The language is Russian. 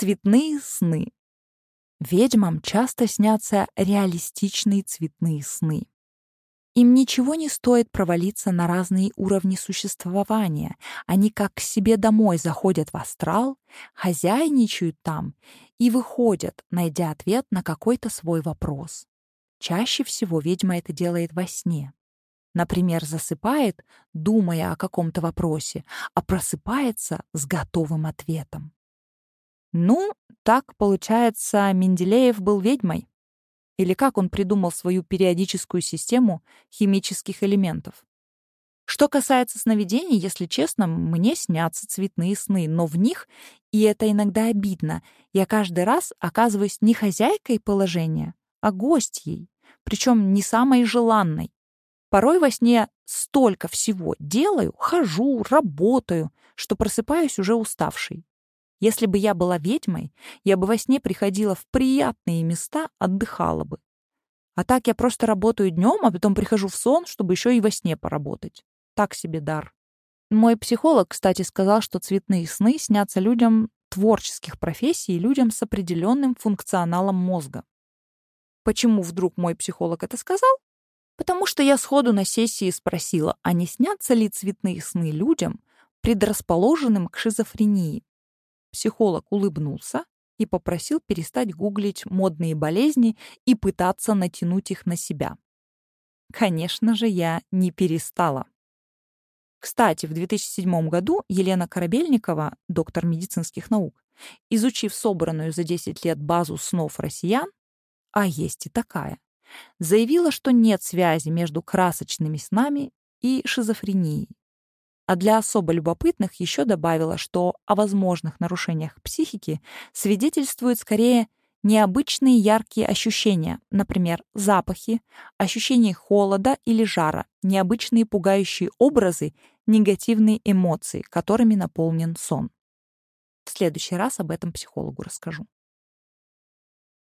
Цветные сны. Ведьмам часто снятся реалистичные цветные сны. Им ничего не стоит провалиться на разные уровни существования. Они как к себе домой заходят в астрал, хозяйничают там и выходят, найдя ответ на какой-то свой вопрос. Чаще всего ведьма это делает во сне. Например, засыпает, думая о каком-то вопросе, а просыпается с готовым ответом. Ну, так, получается, Менделеев был ведьмой. Или как он придумал свою периодическую систему химических элементов? Что касается сновидений, если честно, мне снятся цветные сны, но в них, и это иногда обидно, я каждый раз оказываюсь не хозяйкой положения, а гостьей, причем не самой желанной. Порой во сне столько всего делаю, хожу, работаю, что просыпаюсь уже уставшей. Если бы я была ведьмой, я бы во сне приходила в приятные места, отдыхала бы. А так я просто работаю днем, а потом прихожу в сон, чтобы еще и во сне поработать. Так себе дар. Мой психолог, кстати, сказал, что цветные сны снятся людям творческих профессий и людям с определенным функционалом мозга. Почему вдруг мой психолог это сказал? Потому что я сходу на сессии спросила, а не снятся ли цветные сны людям, предрасположенным к шизофрении. Психолог улыбнулся и попросил перестать гуглить модные болезни и пытаться натянуть их на себя. Конечно же, я не перестала. Кстати, в 2007 году Елена Корабельникова, доктор медицинских наук, изучив собранную за 10 лет базу снов россиян, а есть и такая, заявила, что нет связи между красочными снами и шизофренией а для особо любопытных еще добавила, что о возможных нарушениях психики свидетельствуют скорее необычные яркие ощущения, например, запахи, ощущение холода или жара, необычные пугающие образы, негативные эмоции, которыми наполнен сон. В следующий раз об этом психологу расскажу.